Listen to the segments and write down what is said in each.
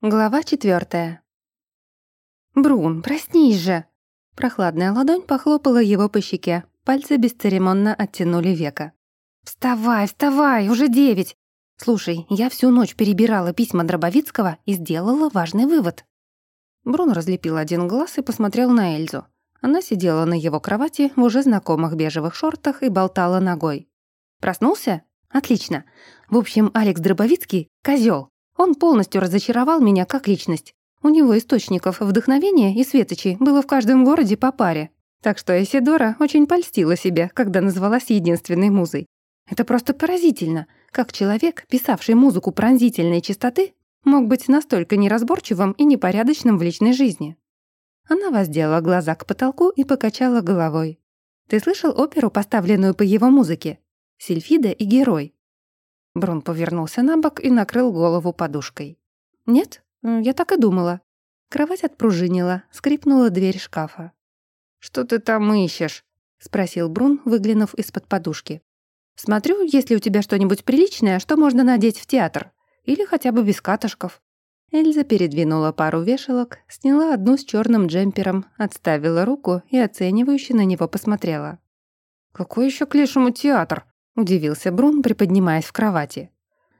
Глава четвертая. «Брун, проснись же!» Прохладная ладонь похлопала его по щеке, пальцы бесцеремонно оттянули века. «Вставай, вставай, уже девять! Слушай, я всю ночь перебирала письма Дробовицкого и сделала важный вывод». Брун разлепил один глаз и посмотрел на Эльзу. Она сидела на его кровати в уже знакомых бежевых шортах и болтала ногой. «Проснулся? Отлично. В общем, Алекс Дробовицкий — козёл. Он полностью разочаровал меня как личность. У него источников вдохновения и светочей было в каждом городе по паре. Так что Эсидора очень польстила себе, когда назвалась единственной музой. Это просто поразительно, как человек, писавший музыку пронзительной чистоты, мог быть настолько неразборчивым и непорядочным в личной жизни. Она воздела глаза к потолку и покачала головой. «Ты слышал оперу, поставленную по его музыке? Сильфида и герой. Брун повернулся на бок и накрыл голову подушкой. «Нет, я так и думала». Кровать отпружинила, скрипнула дверь шкафа. «Что ты там ищешь?» — спросил Брун, выглянув из-под подушки. «Смотрю, есть ли у тебя что-нибудь приличное, что можно надеть в театр. Или хотя бы без катышков». Эльза передвинула пару вешалок, сняла одну с черным джемпером, отставила руку и оценивающе на него посмотрела. «Какой еще к лешему театр?» Удивился Брун, приподнимаясь в кровати.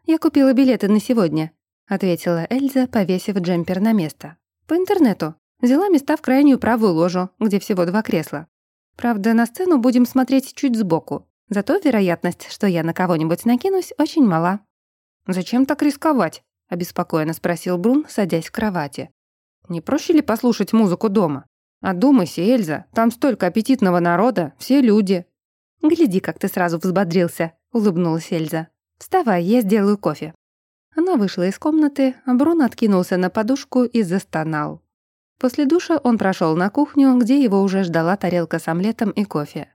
«Я купила билеты на сегодня», — ответила Эльза, повесив джемпер на место. «По интернету. Взяла места в крайнюю правую ложу, где всего два кресла. Правда, на сцену будем смотреть чуть сбоку. Зато вероятность, что я на кого-нибудь накинусь, очень мала». «Зачем так рисковать?» — обеспокоенно спросил Брун, садясь в кровати. «Не проще ли послушать музыку дома? Одумайся, Эльза, там столько аппетитного народа, все люди». «Гляди, как ты сразу взбодрился», — улыбнулась Эльза. «Вставай, я сделаю кофе». Она вышла из комнаты, а Брун откинулся на подушку и застонал. После душа он прошел на кухню, где его уже ждала тарелка с омлетом и кофе.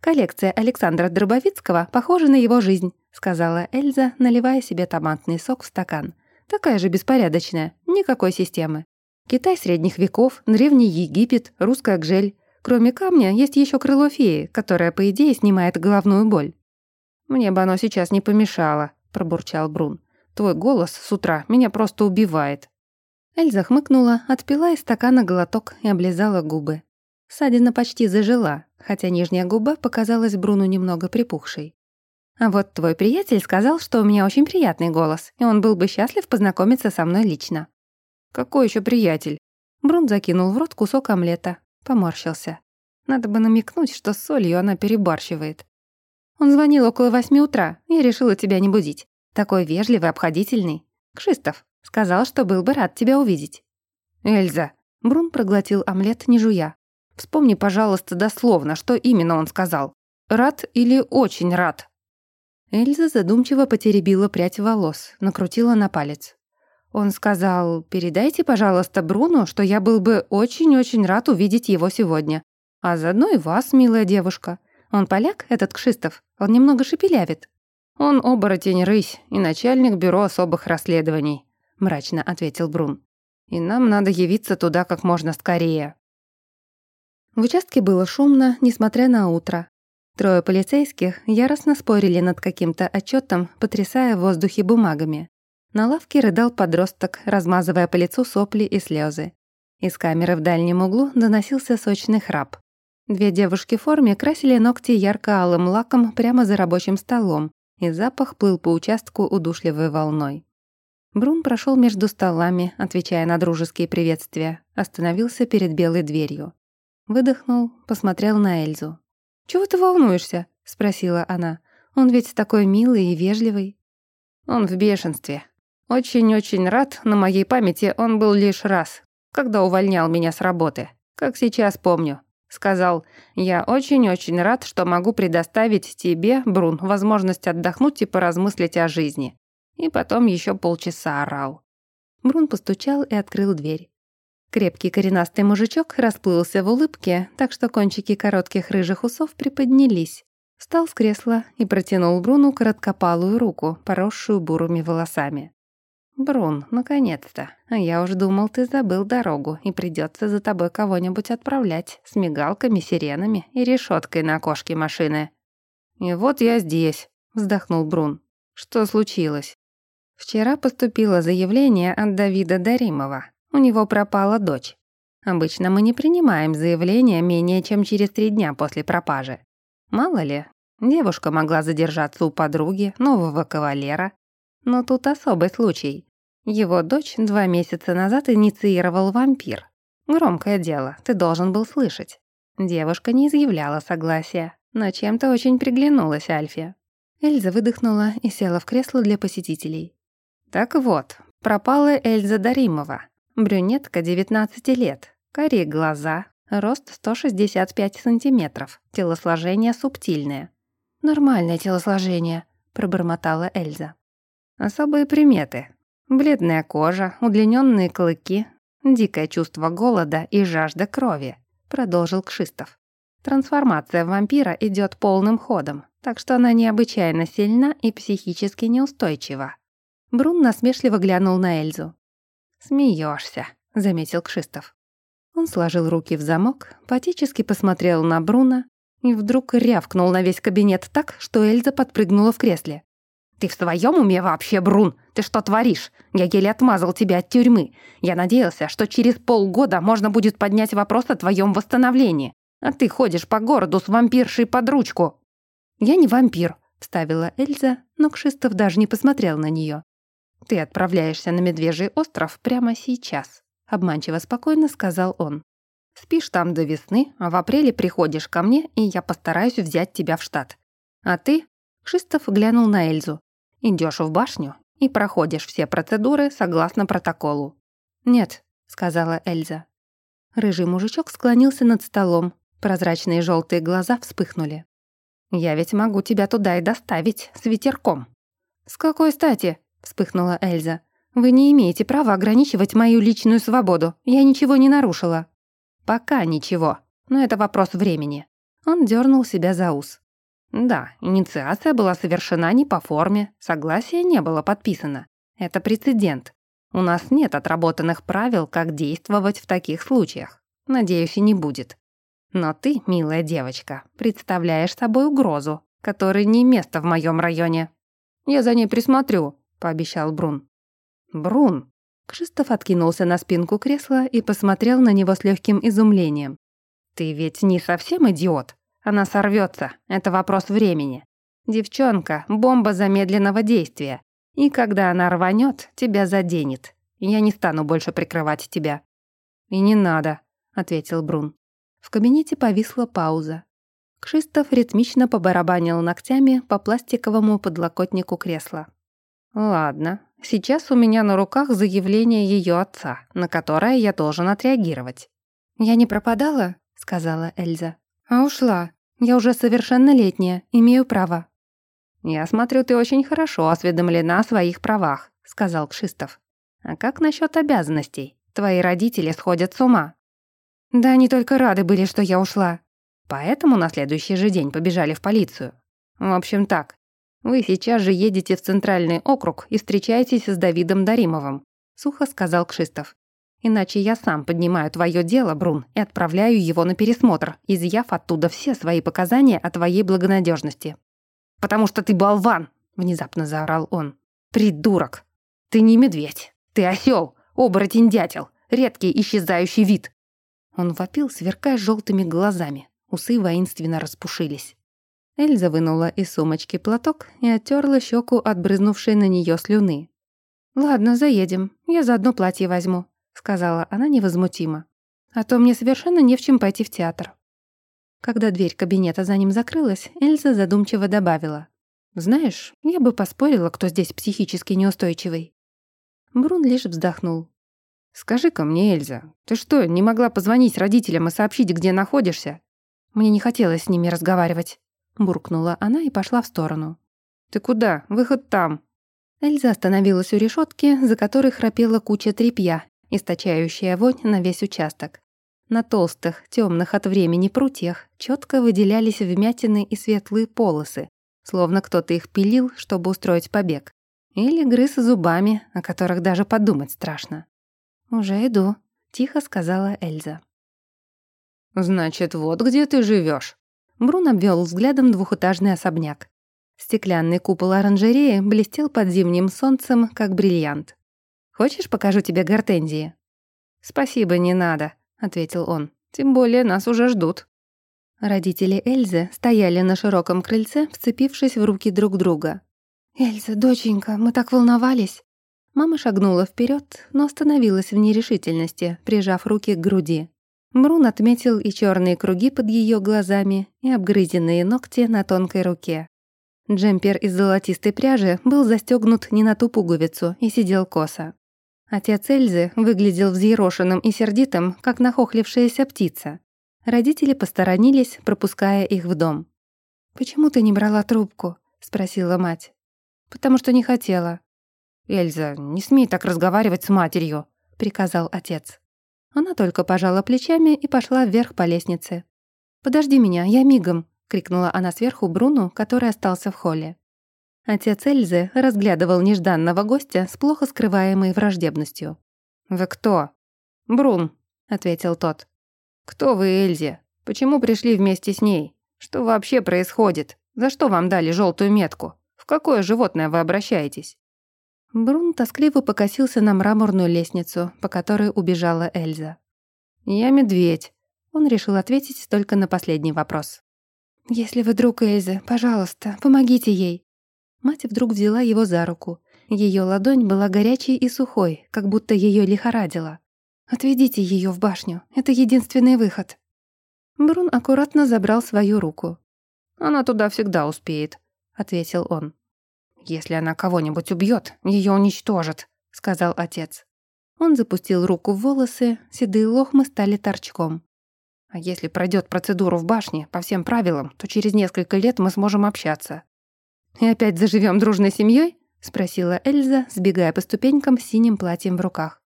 «Коллекция Александра Дробовицкого похожа на его жизнь», — сказала Эльза, наливая себе томатный сок в стакан. «Такая же беспорядочная, никакой системы. Китай средних веков, Древний Египет, русская гжель. Кроме камня, есть еще крыло феи, которое, по идее, снимает головную боль. «Мне бы оно сейчас не помешало», — пробурчал Брун. «Твой голос с утра меня просто убивает». Эльза хмыкнула, отпила из стакана глоток и облизала губы. Садина почти зажила, хотя нижняя губа показалась Бруну немного припухшей. «А вот твой приятель сказал, что у меня очень приятный голос, и он был бы счастлив познакомиться со мной лично». «Какой еще приятель?» Брун закинул в рот кусок омлета, Поморщился. Надо бы намекнуть, что с солью она перебарщивает. Он звонил около восьми утра, и решила тебя не будить. Такой вежливый, обходительный. Кшистов. Сказал, что был бы рад тебя увидеть. Эльза. Брун проглотил омлет, не жуя. Вспомни, пожалуйста, дословно, что именно он сказал. Рад или очень рад? Эльза задумчиво потеребила прядь волос, накрутила на палец. Он сказал, «Передайте, пожалуйста, Бруну, что я был бы очень-очень рад увидеть его сегодня. А заодно и вас, милая девушка. Он поляк, этот Кшистов? Он немного шепелявит». «Он оборотень-рысь и начальник бюро особых расследований», — мрачно ответил Брун. «И нам надо явиться туда как можно скорее». В участке было шумно, несмотря на утро. Трое полицейских яростно спорили над каким-то отчетом, потрясая в воздухе бумагами. На лавке рыдал подросток, размазывая по лицу сопли и слезы. Из камеры в дальнем углу доносился сочный храп. Две девушки в форме красили ногти ярко-алым лаком прямо за рабочим столом, и запах плыл по участку удушливой волной. Брун прошел между столами, отвечая на дружеские приветствия, остановился перед белой дверью. Выдохнул, посмотрел на Эльзу. «Чего ты волнуешься?» — спросила она. «Он ведь такой милый и вежливый». «Он в бешенстве», очень-очень рад, на моей памяти он был лишь раз, когда увольнял меня с работы, как сейчас помню. Сказал, я очень-очень рад, что могу предоставить тебе, Брун, возможность отдохнуть и поразмыслить о жизни. И потом еще полчаса орал. Брун постучал и открыл дверь. Крепкий коренастый мужичок расплылся в улыбке, так что кончики коротких рыжих усов приподнялись. Встал с кресла и протянул Бруну короткопалую руку, поросшую бурыми волосами. «Брун, наконец-то. Я уж думал, ты забыл дорогу, и придется за тобой кого-нибудь отправлять с мигалками, сиренами и решеткой на окошке машины». «И вот я здесь», — вздохнул Брун. «Что случилось?» Вчера поступило заявление от Давида Даримова. У него пропала дочь. Обычно мы не принимаем заявления менее чем через три дня после пропажи. Мало ли, девушка могла задержаться у подруги, нового кавалера. Но тут особый случай. Его дочь два месяца назад инициировал вампир. Громкое дело, ты должен был слышать. Девушка не изъявляла согласия, но чем-то очень приглянулась Альфе. Эльза выдохнула и села в кресло для посетителей. Так вот, пропала Эльза Даримова, брюнетка 19 лет, карие глаза, рост 165 сантиметров, телосложение субтильное. «Нормальное телосложение», — пробормотала Эльза. Особые приметы. Бледная кожа, удлиненные клыки, дикое чувство голода и жажда крови, продолжил Кшистов. Трансформация вампира идет полным ходом, так что она необычайно сильна и психически неустойчива. Брун насмешливо глянул на Эльзу. «Смеешься», — заметил Кшистов. Он сложил руки в замок, патически посмотрел на Бруна и вдруг рявкнул на весь кабинет так, что Эльза подпрыгнула в кресле. «Ты в своем уме вообще, Брун? Ты что творишь? Я еле отмазал тебя от тюрьмы. Я надеялся, что через полгода можно будет поднять вопрос о твоем восстановлении. А ты ходишь по городу с вампиршей под ручку». «Я не вампир», — вставила Эльза, но Кшистов даже не посмотрел на нее. «Ты отправляешься на Медвежий остров прямо сейчас», — обманчиво спокойно сказал он. «Спишь там до весны, а в апреле приходишь ко мне, и я постараюсь взять тебя в штат. А ты...» — Шистов глянул на Эльзу. «Идёшь в башню и проходишь все процедуры согласно протоколу». «Нет», — сказала Эльза. Рыжий мужичок склонился над столом. Прозрачные желтые глаза вспыхнули. «Я ведь могу тебя туда и доставить с ветерком». «С какой стати?» — вспыхнула Эльза. «Вы не имеете права ограничивать мою личную свободу. Я ничего не нарушила». «Пока ничего. Но это вопрос времени». Он дернул себя за ус. «Да, инициация была совершена не по форме, согласие не было подписано. Это прецедент. У нас нет отработанных правил, как действовать в таких случаях. Надеюсь, и не будет. Но ты, милая девочка, представляешь собой угрозу, которой не место в моем районе. Я за ней присмотрю, — пообещал Брун. «Брун!» Кшистов откинулся на спинку кресла и посмотрел на него с легким изумлением. «Ты ведь не совсем идиот? Она сорвется. Это вопрос времени. Девчонка — бомба замедленного действия. И когда она рванет, тебя заденет. Я не стану больше прикрывать тебя». «И не надо», — ответил Брун. В кабинете повисла пауза. Кшистов ритмично побарабанил ногтями по пластиковому подлокотнику кресла. «Ладно, сейчас у меня на руках заявление ее отца, на которое я должен отреагировать». «Я не пропадала?» — сказала Эльза. «А ушла. Я уже совершеннолетняя, имею право». «Я смотрю, ты очень хорошо осведомлена о своих правах», — сказал Кшистов. «А как насчет обязанностей? Твои родители сходят с ума». «Да они только рады были, что я ушла». Поэтому на следующий же день побежали в полицию. В общем так, «Вы сейчас же едете в Центральный округ и встречаетесь с Давидом Даримовым», — сухо сказал Кшистов. «Иначе я сам поднимаю твое дело, Брун, и отправляю его на пересмотр, изъяв оттуда все свои показания о твоей благонадежности. «Потому что ты болван!» — внезапно заорал он. «Придурок! Ты не медведь! Ты осел, оборотень-дятел, редкий исчезающий вид!» Он вопил, сверкая желтыми глазами. Усы воинственно распушились. Эльза вынула из сумочки платок и оттерла щеку от брызнувшей на нее слюны. «Ладно, заедем. Я заодно платье возьму», — сказала она невозмутимо. «А то мне совершенно не в чем пойти в театр». Когда дверь кабинета за ним закрылась, Эльза задумчиво добавила. «Знаешь, я бы поспорила, кто здесь психически неустойчивый». Брун лишь вздохнул. «Скажи-ка мне, Эльза, ты что, не могла позвонить родителям и сообщить, где находишься?» Мне не хотелось с ними разговаривать буркнула она и пошла в сторону. «Ты куда? Выход там!» Эльза остановилась у решетки, за которой храпела куча тряпья, источающая вонь на весь участок. На толстых, темных от времени прутьях четко выделялись вмятины и светлые полосы, словно кто-то их пилил, чтобы устроить побег. Или грыз зубами, о которых даже подумать страшно. «Уже иду», — тихо сказала Эльза. «Значит, вот где ты живешь, Брун обвел взглядом двухэтажный особняк. Стеклянный купол оранжереи блестел под зимним солнцем, как бриллиант. «Хочешь, покажу тебе гортензии?» «Спасибо, не надо», — ответил он. «Тем более нас уже ждут». Родители Эльзы стояли на широком крыльце, вцепившись в руки друг друга. «Эльза, доченька, мы так волновались!» Мама шагнула вперед, но остановилась в нерешительности, прижав руки к груди. Брун отметил и черные круги под ее глазами, и обгрызенные ногти на тонкой руке. Джемпер из золотистой пряжи был застегнут не на ту пуговицу и сидел косо. Отец Эльзы выглядел взъерошенным и сердитым, как нахохлившаяся птица. Родители посторонились, пропуская их в дом. «Почему ты не брала трубку?» — спросила мать. «Потому что не хотела». «Эльза, не смей так разговаривать с матерью», — приказал отец. Она только пожала плечами и пошла вверх по лестнице. «Подожди меня, я мигом», — крикнула она сверху Бруну, который остался в холле. Отец Эльзы разглядывал нежданного гостя с плохо скрываемой враждебностью. «Вы кто?» «Брун», — ответил тот. «Кто вы, Эльзе? Почему пришли вместе с ней? Что вообще происходит? За что вам дали желтую метку? В какое животное вы обращаетесь?» Брун тоскливо покосился на мраморную лестницу, по которой убежала Эльза. «Я медведь», — он решил ответить только на последний вопрос. «Если вы друг Эльзы, пожалуйста, помогите ей». Мать вдруг взяла его за руку. Ее ладонь была горячей и сухой, как будто ее лихорадило. «Отведите ее в башню, это единственный выход». Брун аккуратно забрал свою руку. «Она туда всегда успеет», — ответил он. «Если она кого-нибудь убьет, ее уничтожат», — сказал отец. Он запустил руку в волосы, седые лохмы стали торчком. «А если пройдет процедуру в башне по всем правилам, то через несколько лет мы сможем общаться». «И опять заживем дружной семьей? спросила Эльза, сбегая по ступенькам с синим платьем в руках.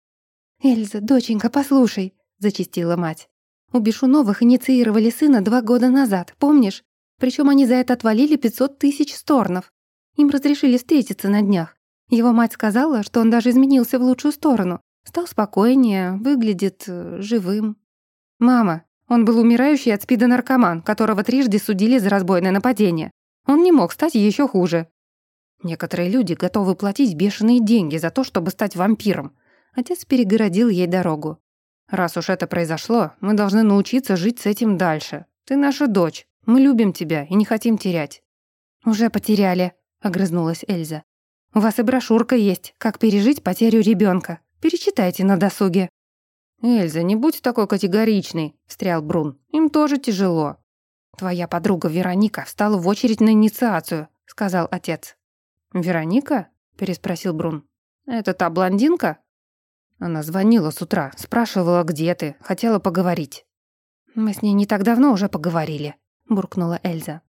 «Эльза, доченька, послушай», — зачистила мать. «У Бешуновых инициировали сына два года назад, помнишь? Причем они за это отвалили 500 тысяч сторнов. Им разрешили встретиться на днях. Его мать сказала, что он даже изменился в лучшую сторону. Стал спокойнее, выглядит э, живым. «Мама, он был умирающий от спида наркоман, которого трижды судили за разбойное нападение. Он не мог стать еще хуже». Некоторые люди готовы платить бешеные деньги за то, чтобы стать вампиром. Отец перегородил ей дорогу. «Раз уж это произошло, мы должны научиться жить с этим дальше. Ты наша дочь. Мы любим тебя и не хотим терять». «Уже потеряли», — огрызнулась Эльза. «У вас и брошюрка есть, как пережить потерю ребенка. Перечитайте на досуге». «Эльза, не будь такой категоричной», — встрял Брун. «Им тоже тяжело». «Твоя подруга Вероника встала в очередь на инициацию», — сказал отец. «Вероника?» — переспросил Брун. «Это та блондинка?» Она звонила с утра, спрашивала, где ты, хотела поговорить. «Мы с ней не так давно уже поговорили», — буркнула Эльза.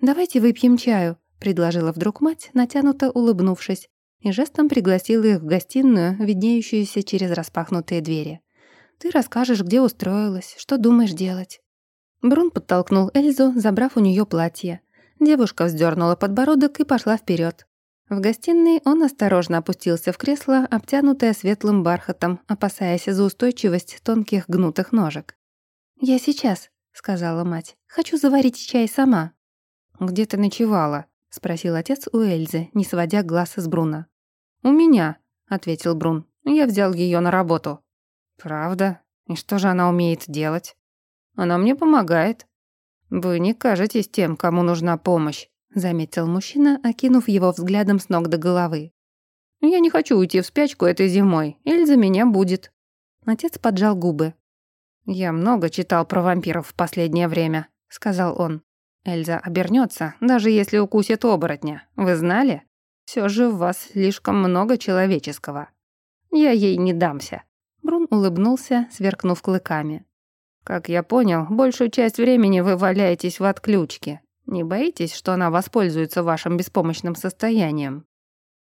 «Давайте выпьем чаю», предложила вдруг мать, натянуто улыбнувшись, и жестом пригласила их в гостиную, виднеющуюся через распахнутые двери. «Ты расскажешь, где устроилась, что думаешь делать». Брун подтолкнул Эльзу, забрав у нее платье. Девушка вздернула подбородок и пошла вперед. В гостиной он осторожно опустился в кресло, обтянутое светлым бархатом, опасаясь за устойчивость тонких гнутых ножек. «Я сейчас», — сказала мать. «Хочу заварить чай сама». «Где ты ночевала?» — спросил отец у Эльзы, не сводя глаз с Бруна. «У меня», — ответил Брун. «Я взял ее на работу». «Правда? И что же она умеет делать?» «Она мне помогает». «Вы не кажетесь тем, кому нужна помощь», — заметил мужчина, окинув его взглядом с ног до головы. «Я не хочу уйти в спячку этой зимой. Эльза меня будет». Отец поджал губы. «Я много читал про вампиров в последнее время», — сказал он. Эльза обернется, даже если укусит оборотня. Вы знали? Все же в вас слишком много человеческого. Я ей не дамся». Брун улыбнулся, сверкнув клыками. «Как я понял, большую часть времени вы валяетесь в отключке. Не боитесь, что она воспользуется вашим беспомощным состоянием?»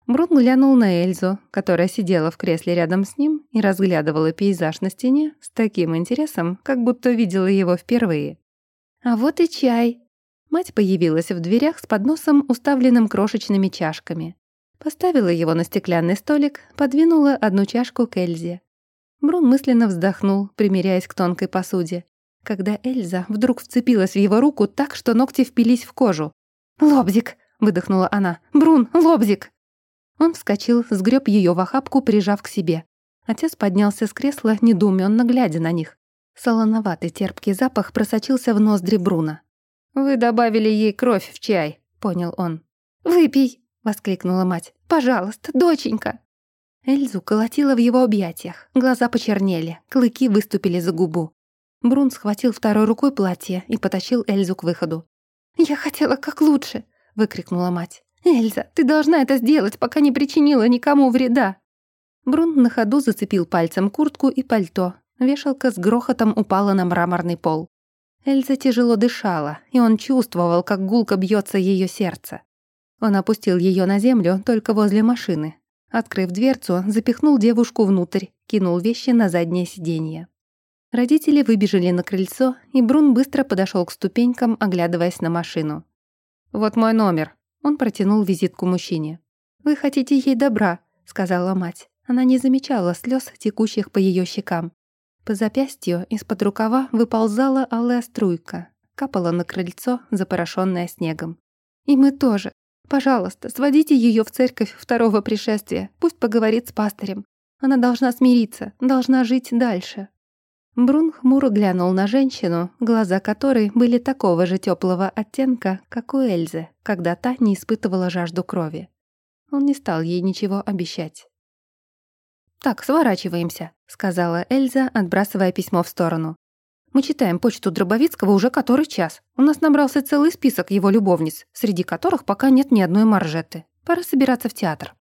Брун глянул на Эльзу, которая сидела в кресле рядом с ним и разглядывала пейзаж на стене с таким интересом, как будто видела его впервые. «А вот и чай», Мать появилась в дверях с подносом, уставленным крошечными чашками. Поставила его на стеклянный столик, подвинула одну чашку к Эльзе. Брун мысленно вздохнул, примиряясь к тонкой посуде. Когда Эльза вдруг вцепилась в его руку так, что ногти впились в кожу. «Лобзик!» — выдохнула она. «Брун, лобзик!» Он вскочил, сгреб ее в охапку, прижав к себе. Отец поднялся с кресла, недоуменно глядя на них. Солоноватый терпкий запах просочился в ноздри Бруна. «Вы добавили ей кровь в чай», — понял он. «Выпей!» — воскликнула мать. «Пожалуйста, доченька!» Эльзу колотила в его объятиях. Глаза почернели, клыки выступили за губу. Брун схватил второй рукой платье и потащил Эльзу к выходу. «Я хотела как лучше!» — выкрикнула мать. «Эльза, ты должна это сделать, пока не причинила никому вреда!» Брун на ходу зацепил пальцем куртку и пальто. Вешалка с грохотом упала на мраморный пол. Эльза тяжело дышала, и он чувствовал, как гулко бьется ее сердце. Он опустил ее на землю только возле машины. Открыв дверцу, запихнул девушку внутрь, кинул вещи на заднее сиденье. Родители выбежали на крыльцо, и Брун быстро подошел к ступенькам, оглядываясь на машину. «Вот мой номер», — он протянул визитку мужчине. «Вы хотите ей добра», — сказала мать. Она не замечала слез, текущих по ее щекам. По запястью из-под рукава выползала алая струйка, капала на крыльцо, запорошенная снегом. «И мы тоже. Пожалуйста, сводите ее в церковь второго пришествия, пусть поговорит с пастырем. Она должна смириться, должна жить дальше». Брун хмуро глянул на женщину, глаза которой были такого же теплого оттенка, как у Эльзы, когда та не испытывала жажду крови. Он не стал ей ничего обещать. «Так, сворачиваемся», — сказала Эльза, отбрасывая письмо в сторону. «Мы читаем почту Дробовицкого уже который час. У нас набрался целый список его любовниц, среди которых пока нет ни одной маржеты. Пора собираться в театр».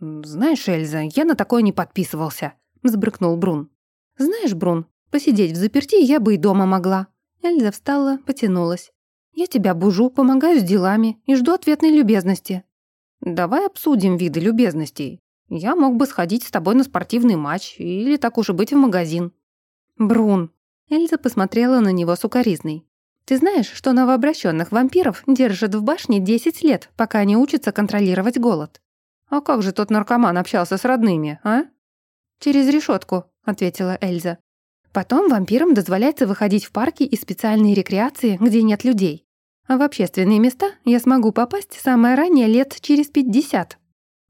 «Знаешь, Эльза, я на такое не подписывался», — взбрыкнул Брун. «Знаешь, Брун, посидеть в заперти я бы и дома могла». Эльза встала, потянулась. «Я тебя бужу, помогаю с делами и жду ответной любезности». «Давай обсудим виды любезностей. Я мог бы сходить с тобой на спортивный матч или так уж и быть в магазин». «Брун!» Эльза посмотрела на него сукоризной. «Ты знаешь, что новообращенных вампиров держат в башне 10 лет, пока они учатся контролировать голод?» «А как же тот наркоман общался с родными, а?» «Через решетку, ответила Эльза. «Потом вампирам дозволяется выходить в парки и специальные рекреации, где нет людей. А в общественные места я смогу попасть самое раннее лет через 50.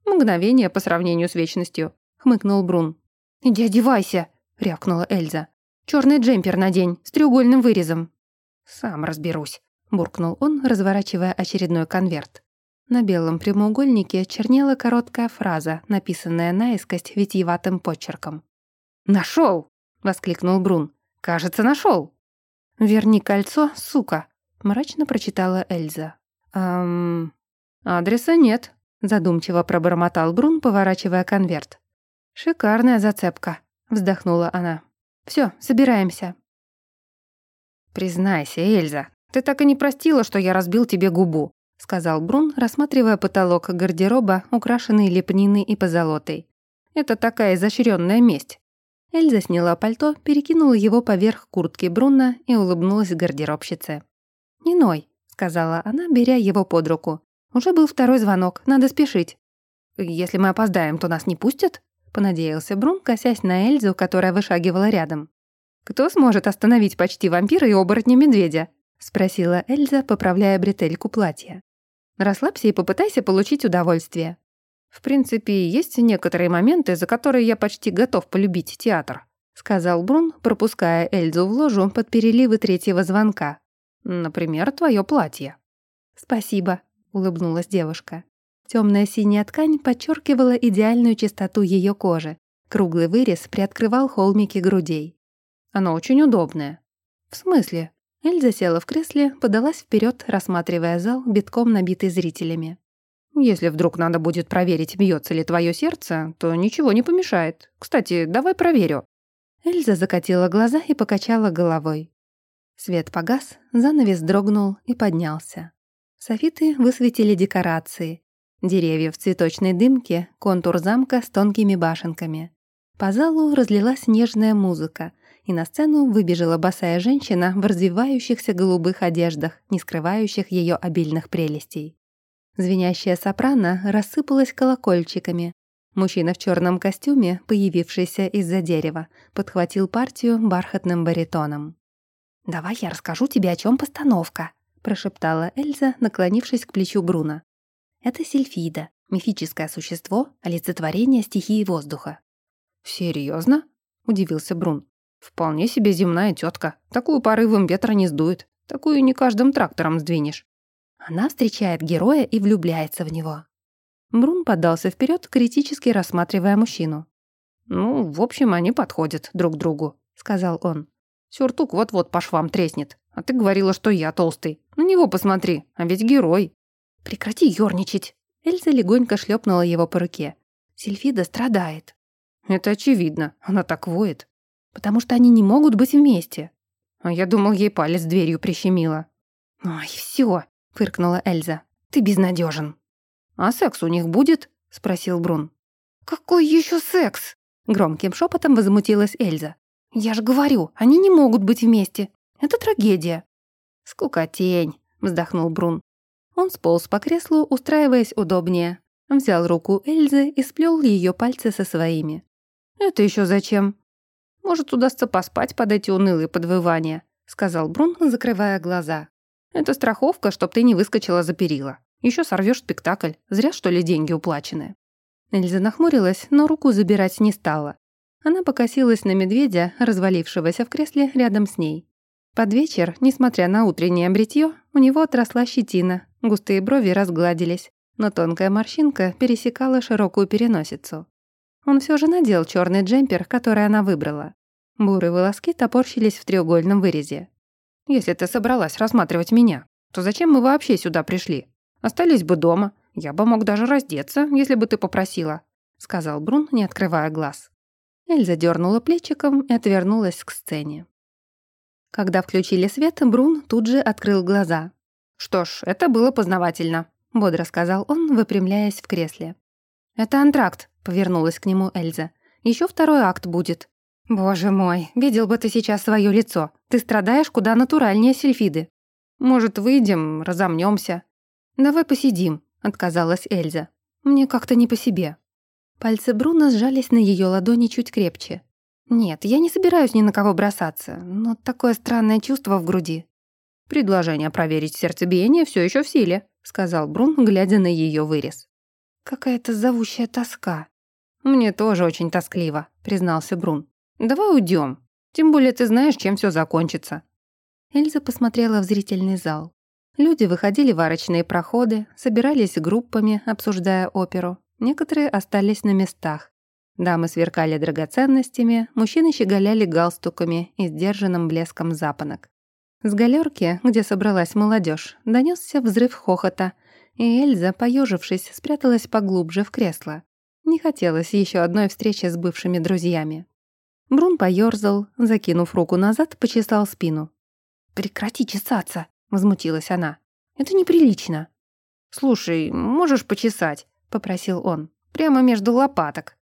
«Мгновение по сравнению с вечностью», — хмыкнул Брун. «Иди одевайся», — рявкнула Эльза. «Чёрный джемпер надень, с треугольным вырезом». «Сам разберусь», — буркнул он, разворачивая очередной конверт. На белом прямоугольнике чернела короткая фраза, написанная наискость витиеватым почерком. «Нашёл!» — воскликнул Брун. «Кажется, нашёл!» «Верни кольцо, сука!» — мрачно прочитала Эльза. «Эм... Адреса нет», задумчиво пробормотал Брун, поворачивая конверт. «Шикарная зацепка», — вздохнула она. «Всё, собираемся». «Признайся, Эльза, ты так и не простила, что я разбил тебе губу», — сказал Брун, рассматривая потолок гардероба, украшенный лепниной и позолотой. «Это такая изощренная месть». Эльза сняла пальто, перекинула его поверх куртки Бруна и улыбнулась гардеробщице. «Не ной», — сказала она, беря его под руку. Уже был второй звонок, надо спешить. «Если мы опоздаем, то нас не пустят?» — понадеялся Брун, косясь на Эльзу, которая вышагивала рядом. «Кто сможет остановить почти вампира и оборотня медведя?» — спросила Эльза, поправляя бретельку платья. «Расслабься и попытайся получить удовольствие. В принципе, есть некоторые моменты, за которые я почти готов полюбить театр», — сказал Брун, пропуская Эльзу в ложу под переливы третьего звонка. «Например, твое платье». «Спасибо», улыбнулась девушка. Темная синяя ткань подчеркивала идеальную чистоту ее кожи. Круглый вырез приоткрывал холмики грудей. Оно очень удобное. В смысле? Эльза села в кресле, подалась вперед, рассматривая зал, битком набитый зрителями. «Если вдруг надо будет проверить, бьется ли твое сердце, то ничего не помешает. Кстати, давай проверю». Эльза закатила глаза и покачала головой. Свет погас, занавес дрогнул и поднялся. Софиты высветили декорации. Деревья в цветочной дымке, контур замка с тонкими башенками. По залу разлилась нежная музыка, и на сцену выбежала босая женщина в развивающихся голубых одеждах, не скрывающих ее обильных прелестей. Звенящая сопрано рассыпалась колокольчиками. Мужчина в черном костюме, появившийся из-за дерева, подхватил партию бархатным баритоном. «Давай я расскажу тебе, о чем постановка», прошептала Эльза, наклонившись к плечу Бруна. Это Сильфида, мифическое существо, олицетворение стихии воздуха. Серьезно? удивился Брун. «Вполне себе земная тетка. Такую порывом ветра не сдует. Такую не каждым трактором сдвинешь». Она встречает героя и влюбляется в него. Брун подался вперед, критически рассматривая мужчину. «Ну, в общем, они подходят друг другу», — сказал он. «Сюртук вот-вот по швам треснет. А ты говорила, что я толстый. На него посмотри, а ведь герой». «Прекрати ёрничать!» Эльза легонько шлепнула его по руке. Сильфида страдает. «Это очевидно. Она так воет». «Потому что они не могут быть вместе». А я думал, ей палец дверью прищемило. «Ой, все, фыркнула Эльза. «Ты безнадежен. «А секс у них будет?» — спросил Брун. «Какой еще секс?» — громким шепотом возмутилась Эльза. «Я же говорю, они не могут быть вместе. Это трагедия». «Скукотень», — вздохнул Брун. Он сполз по креслу, устраиваясь удобнее. Взял руку Эльзы и сплел ее пальцы со своими. «Это еще зачем?» «Может, удастся поспать под эти унылые подвывания», — сказал Брун, закрывая глаза. «Это страховка, чтоб ты не выскочила за перила. Еще сорвешь спектакль. Зря, что ли, деньги уплачены». Эльза нахмурилась, но руку забирать не стала. Она покосилась на медведя, развалившегося в кресле рядом с ней. Под вечер, несмотря на утреннее бритье, у него отросла щетина, густые брови разгладились, но тонкая морщинка пересекала широкую переносицу. Он все же надел черный джемпер, который она выбрала. Бурые волоски топорщились в треугольном вырезе. «Если ты собралась рассматривать меня, то зачем мы вообще сюда пришли? Остались бы дома. Я бы мог даже раздеться, если бы ты попросила», — сказал Брун, не открывая глаз. Эльза дернула плечиком и отвернулась к сцене. Когда включили свет, Брун тут же открыл глаза. «Что ж, это было познавательно», — бодро сказал он, выпрямляясь в кресле. «Это антракт», — повернулась к нему Эльза. Еще второй акт будет». «Боже мой, видел бы ты сейчас свое лицо. Ты страдаешь куда натуральнее сельфиды». «Может, выйдем, разомнемся. «Давай посидим», — отказалась Эльза. «Мне как-то не по себе». Пальцы Бруно сжались на ее ладони чуть крепче. «Нет, я не собираюсь ни на кого бросаться, но такое странное чувство в груди». «Предложение проверить сердцебиение все еще в силе», — сказал Брун, глядя на ее вырез. «Какая-то зовущая тоска». «Мне тоже очень тоскливо», — признался Брун. «Давай уйдем. Тем более ты знаешь, чем все закончится». Эльза посмотрела в зрительный зал. Люди выходили в арочные проходы, собирались группами, обсуждая оперу. Некоторые остались на местах. Дамы сверкали драгоценностями, мужчины щеголяли галстуками и сдержанным блеском запонок. С галерки, где собралась молодежь, донесся взрыв хохота, и Эльза, поежившись, спряталась поглубже в кресло. Не хотелось еще одной встречи с бывшими друзьями. Брун поёрзал, закинув руку назад, почесал спину. «Прекрати чесаться!» — возмутилась она. «Это неприлично». «Слушай, можешь почесать?» — попросил он. «Прямо между лопаток».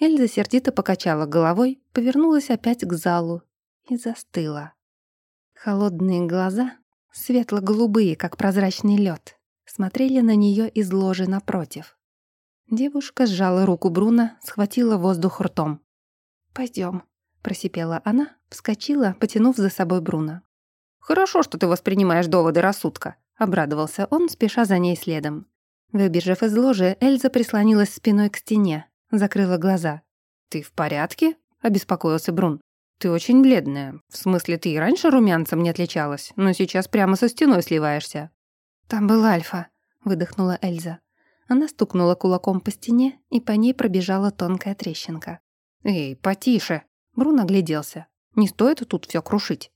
Эльза сердито покачала головой, повернулась опять к залу и застыла. Холодные глаза, светло-голубые, как прозрачный лед, смотрели на нее из ложи напротив. Девушка сжала руку Бруна, схватила воздух ртом. Пойдем, просипела она, вскочила, потянув за собой Бруна. «Хорошо, что ты воспринимаешь доводы рассудка», — обрадовался он, спеша за ней следом. Выбежав из ложи, Эльза прислонилась спиной к стене, закрыла глаза. «Ты в порядке?» — обеспокоился Брун. «Ты очень бледная. В смысле, ты и раньше румянцем не отличалась, но сейчас прямо со стеной сливаешься». «Там был Альфа», — выдохнула Эльза. Она стукнула кулаком по стене, и по ней пробежала тонкая трещинка. «Эй, потише!» Брун огляделся. «Не стоит тут все крушить».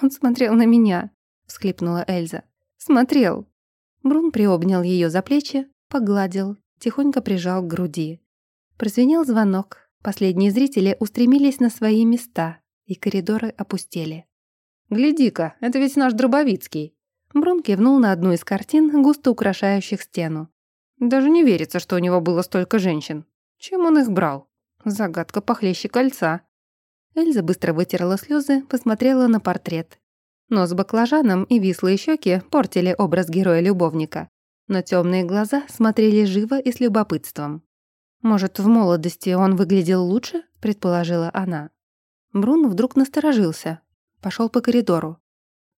«Он смотрел на меня», — всхлипнула Эльза. «Смотрел». Брун приобнял ее за плечи, погладил, тихонько прижал к груди. Прозвенел звонок, Последние зрители устремились на свои места, и коридоры опустели. «Гляди-ка, это ведь наш Дробовицкий!» Брун кивнул на одну из картин, густо украшающих стену. «Даже не верится, что у него было столько женщин. Чем он их брал? Загадка похлеще кольца». Эльза быстро вытерла слезы, посмотрела на портрет. Нос баклажаном и вислые щеки портили образ героя-любовника, но темные глаза смотрели живо и с любопытством. «Может, в молодости он выглядел лучше?» — предположила она. Брун вдруг насторожился. Пошел по коридору.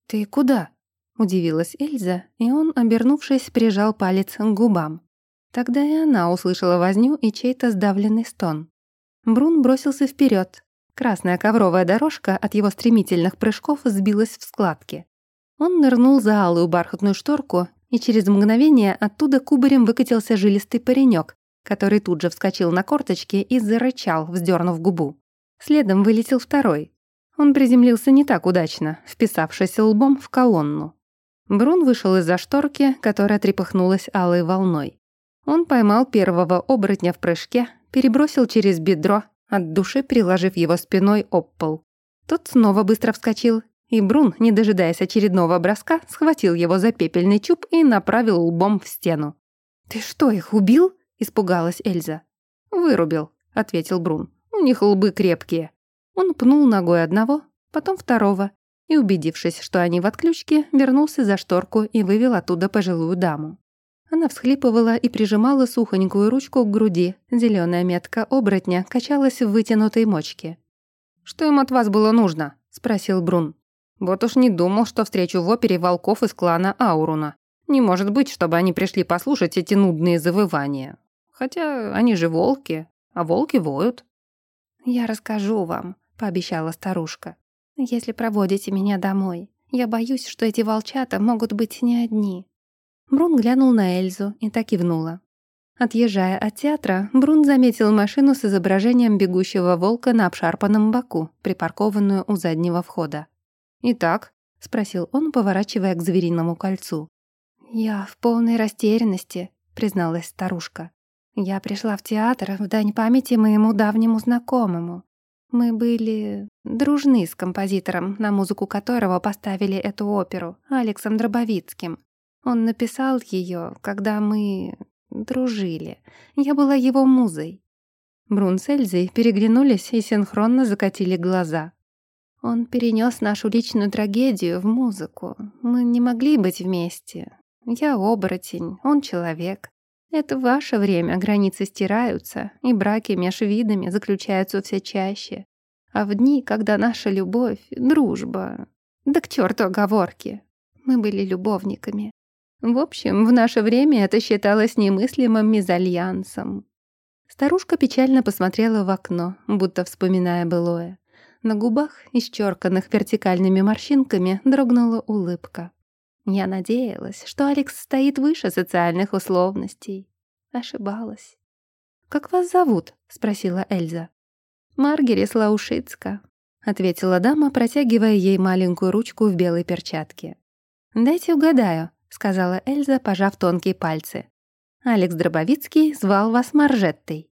«Ты куда?» — удивилась Эльза, и он, обернувшись, прижал палец к губам. Тогда и она услышала возню и чей-то сдавленный стон. Брун бросился вперед. Красная ковровая дорожка от его стремительных прыжков сбилась в складки. Он нырнул за алую бархатную шторку, и через мгновение оттуда кубарем выкатился жилистый паренек, который тут же вскочил на корточки и зарычал, вздернув губу. Следом вылетел второй. Он приземлился не так удачно, вписавшись лбом в колонну. Брун вышел из-за шторки, которая трепыхнулась алой волной. Он поймал первого оборотня в прыжке, перебросил через бедро, от души приложив его спиной об пол. Тот снова быстро вскочил, и Брун, не дожидаясь очередного броска, схватил его за пепельный чуб и направил лбом в стену. «Ты что, их убил?» — испугалась Эльза. «Вырубил», — ответил Брун. «У них лбы крепкие». Он пнул ногой одного, потом второго, и, убедившись, что они в отключке, вернулся за шторку и вывел оттуда пожилую даму. Она всхлипывала и прижимала сухонькую ручку к груди. Зеленая метка оборотня качалась в вытянутой мочке. «Что им от вас было нужно?» — спросил Брун. «Вот уж не думал, что встречу в опере волков из клана Ауруна. Не может быть, чтобы они пришли послушать эти нудные завывания. Хотя они же волки, а волки воют». «Я расскажу вам», — пообещала старушка. «Если проводите меня домой. Я боюсь, что эти волчата могут быть не одни». Брун глянул на Эльзу и так кивнула. Отъезжая от театра, Брун заметил машину с изображением бегущего волка на обшарпанном боку, припаркованную у заднего входа. «Итак?» — спросил он, поворачивая к звериному кольцу. «Я в полной растерянности», — призналась старушка. «Я пришла в театр в дань памяти моему давнему знакомому. Мы были дружны с композитором, на музыку которого поставили эту оперу, Алексом Дробовицким. Он написал ее, когда мы дружили. Я была его музой. Брун с Эльзой переглянулись и синхронно закатили глаза. Он перенес нашу личную трагедию в музыку. Мы не могли быть вместе. Я оборотень, он человек. Это ваше время, границы стираются, и браки меж видами заключаются все чаще. А в дни, когда наша любовь, дружба... Да к черту оговорки. Мы были любовниками. В общем, в наше время это считалось немыслимым мезальянсом. Старушка печально посмотрела в окно, будто вспоминая былое. На губах, исчерканных вертикальными морщинками, дрогнула улыбка. Я надеялась, что Алекс стоит выше социальных условностей. Ошибалась. «Как вас зовут?» — спросила Эльза. «Маргерис Лаушицка», — ответила дама, протягивая ей маленькую ручку в белой перчатке. «Дайте угадаю сказала Эльза, пожав тонкие пальцы. Алекс Дробовицкий звал вас Маржеттой.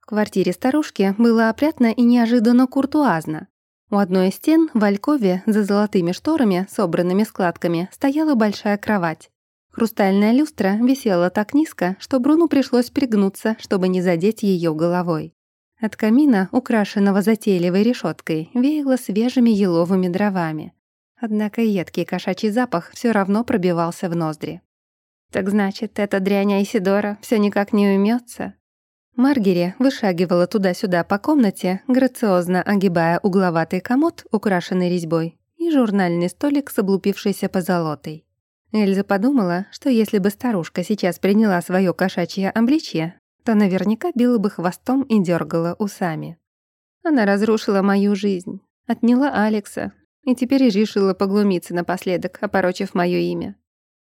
В квартире старушки было опрятно и неожиданно куртуазно. У одной из стен в Алькове за золотыми шторами, собранными складками, стояла большая кровать. Хрустальная люстра висела так низко, что Бруну пришлось пригнуться, чтобы не задеть ее головой. От камина, украшенного затейливой решеткой, веяло свежими еловыми дровами. Однако едкий кошачий запах все равно пробивался в ноздри. «Так значит, эта дрянь Айсидора все никак не уймется?» Маргери вышагивала туда-сюда по комнате, грациозно огибая угловатый комод, украшенный резьбой, и журнальный столик с облупившейся позолотой. Эльза подумала, что если бы старушка сейчас приняла свое кошачье обличье, то наверняка била бы хвостом и дергала усами. Она разрушила мою жизнь, отняла Алекса, и теперь решила поглумиться напоследок, опорочив моё имя.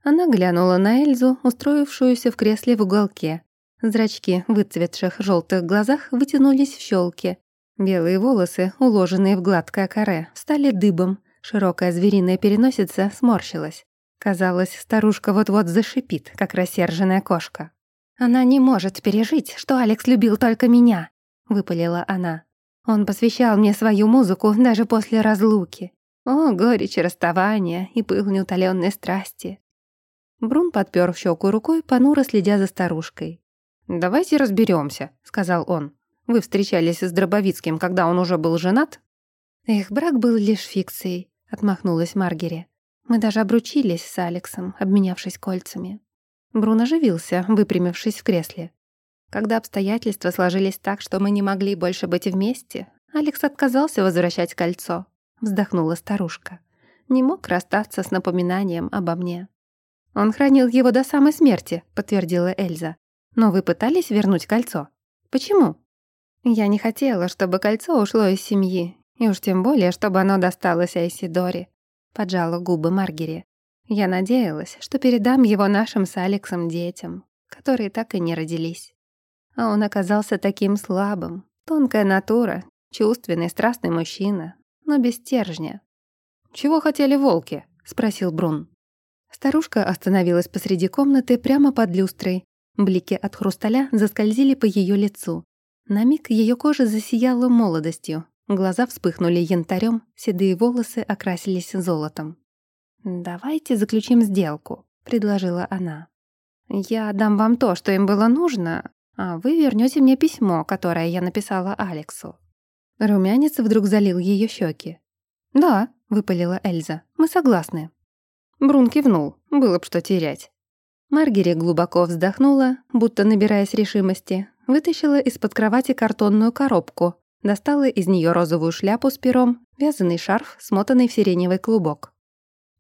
Она глянула на Эльзу, устроившуюся в кресле в уголке. Зрачки в выцветших желтых глазах вытянулись в щелки. Белые волосы, уложенные в гладкое каре, стали дыбом. Широкая звериная переносица сморщилась. Казалось, старушка вот-вот зашипит, как рассерженная кошка. «Она не может пережить, что Алекс любил только меня», — выпалила она. Он посвящал мне свою музыку даже после разлуки. О, горечь расставания и пыл неутоленной страсти. Брун подпер щеку рукой, понуро следя за старушкой. «Давайте разберемся, сказал он. «Вы встречались с Дробовицким, когда он уже был женат?» «Их брак был лишь фикцией», — отмахнулась Маргери. «Мы даже обручились с Алексом, обменявшись кольцами». Брун оживился, выпрямившись в кресле. Когда обстоятельства сложились так, что мы не могли больше быть вместе, Алекс отказался возвращать кольцо, вздохнула старушка. Не мог расстаться с напоминанием обо мне. Он хранил его до самой смерти, подтвердила Эльза. Но вы пытались вернуть кольцо? Почему? Я не хотела, чтобы кольцо ушло из семьи, и уж тем более, чтобы оно досталось Айсидоре. Поджала губы Маргери. Я надеялась, что передам его нашим с Алексом детям, которые так и не родились. А он оказался таким слабым. Тонкая натура, чувственный, страстный мужчина, но без стержня. «Чего хотели волки?» — спросил Брун. Старушка остановилась посреди комнаты прямо под люстрой. Блики от хрусталя заскользили по ее лицу. На миг ее кожа засияла молодостью. Глаза вспыхнули янтарем, седые волосы окрасились золотом. «Давайте заключим сделку», — предложила она. «Я дам вам то, что им было нужно, а вы вернете мне письмо, которое я написала Алексу». Румянец вдруг залил ее щеки. «Да», — выпалила Эльза, — «мы согласны». Брун кивнул, было б что терять. Маргери глубоко вздохнула, будто набираясь решимости, вытащила из-под кровати картонную коробку, достала из нее розовую шляпу с пером, вязаный шарф, смотанный в сиреневый клубок.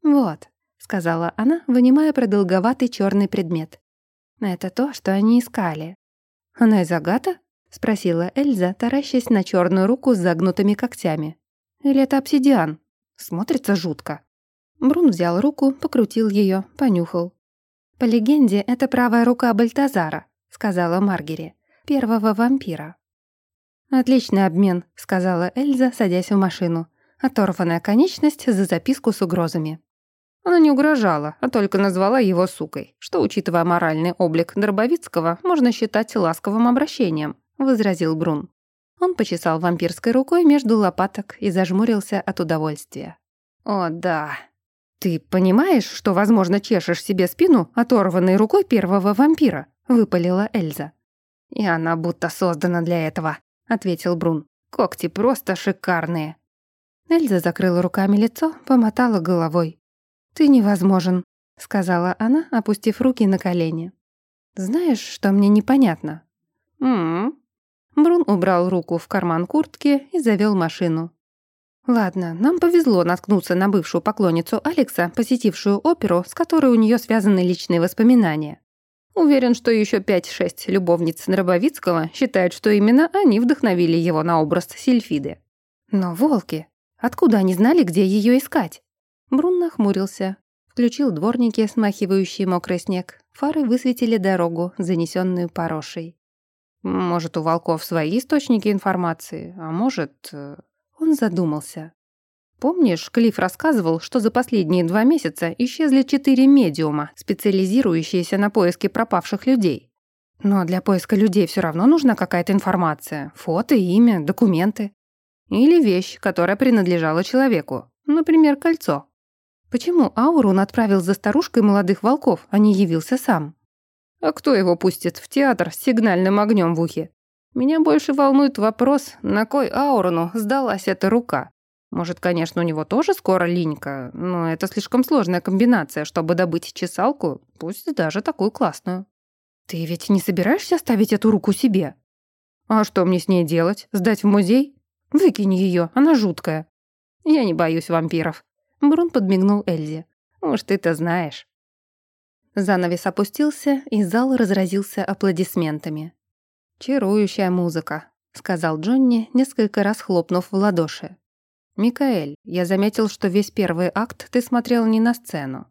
«Вот», — сказала она, вынимая продолговатый черный предмет. «Это то, что они искали». «Она из Агата?» — спросила Эльза, таращась на черную руку с загнутыми когтями. «Или это обсидиан? Смотрится жутко». Брун взял руку, покрутил ее, понюхал. «По легенде, это правая рука Бальтазара», — сказала Маргери, первого вампира. «Отличный обмен», — сказала Эльза, садясь в машину. Оторванная конечность за записку с угрозами. Она не угрожала, а только назвала его сукой, что, учитывая моральный облик Дробовицкого, можно считать ласковым обращением, возразил Брун. Он почесал вампирской рукой между лопаток и зажмурился от удовольствия. «О, да. Ты понимаешь, что, возможно, чешешь себе спину оторванной рукой первого вампира?» — выпалила Эльза. «И она будто создана для этого», — ответил Брун. «Когти просто шикарные». Эльза закрыла руками лицо, помотала головой. «Ты невозможен», — сказала она, опустив руки на колени. «Знаешь, что мне непонятно?» «М-м-м». Брун убрал руку в карман куртки и завел машину. «Ладно, нам повезло наткнуться на бывшую поклонницу Алекса, посетившую оперу, с которой у нее связаны личные воспоминания. Уверен, что еще пять-шесть любовниц Дробовицкого считают, что именно они вдохновили его на образ Сильфиды. Но волки, откуда они знали, где ее искать? Брун нахмурился. Включил дворники, смахивающие мокрый снег. Фары высветили дорогу, занесенную порошей. «Может, у волков свои источники информации, а может...» задумался. Помнишь, Клифф рассказывал, что за последние два месяца исчезли четыре медиума, специализирующиеся на поиске пропавших людей? Но для поиска людей все равно нужна какая-то информация. Фото, имя, документы. Или вещь, которая принадлежала человеку. Например, кольцо. Почему Аурун отправил за старушкой молодых волков, а не явился сам? А кто его пустит в театр с сигнальным огнем в ухе? Меня больше волнует вопрос, на кой Ауруну сдалась эта рука. Может, конечно, у него тоже скоро линька, но это слишком сложная комбинация, чтобы добыть чесалку, пусть даже такую классную. Ты ведь не собираешься оставить эту руку себе? А что мне с ней делать? Сдать в музей? Выкинь ее, она жуткая. Я не боюсь вампиров. Брун подмигнул Эльзе. «Уж ты-то знаешь». Занавес опустился, и зал разразился аплодисментами. «Чарующая музыка», — сказал Джонни, несколько раз хлопнув в ладоши. «Микаэль, я заметил, что весь первый акт ты смотрел не на сцену.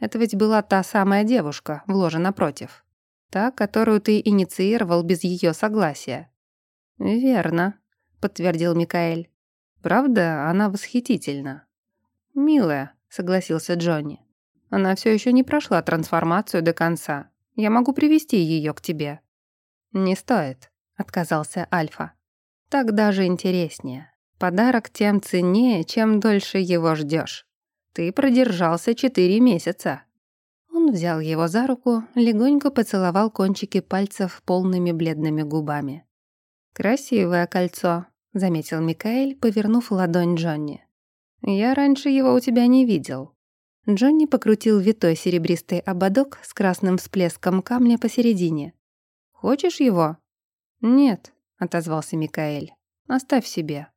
Это ведь была та самая девушка, в ложе напротив. Та, которую ты инициировал без ее согласия». «Верно», — подтвердил Микаэль. «Правда, она восхитительна. «Милая», — согласился Джонни. «Она все еще не прошла трансформацию до конца. Я могу привести ее к тебе». «Не стоит», — отказался Альфа. «Так даже интереснее. Подарок тем ценнее, чем дольше его ждешь. Ты продержался четыре месяца». Он взял его за руку, легонько поцеловал кончики пальцев полными бледными губами. «Красивое кольцо», — заметил Микаэль, повернув ладонь Джонни. «Я раньше его у тебя не видел». Джонни покрутил витой серебристый ободок с красным всплеском камня посередине. «Хочешь его?» «Нет», — отозвался Микаэль. «Оставь себе».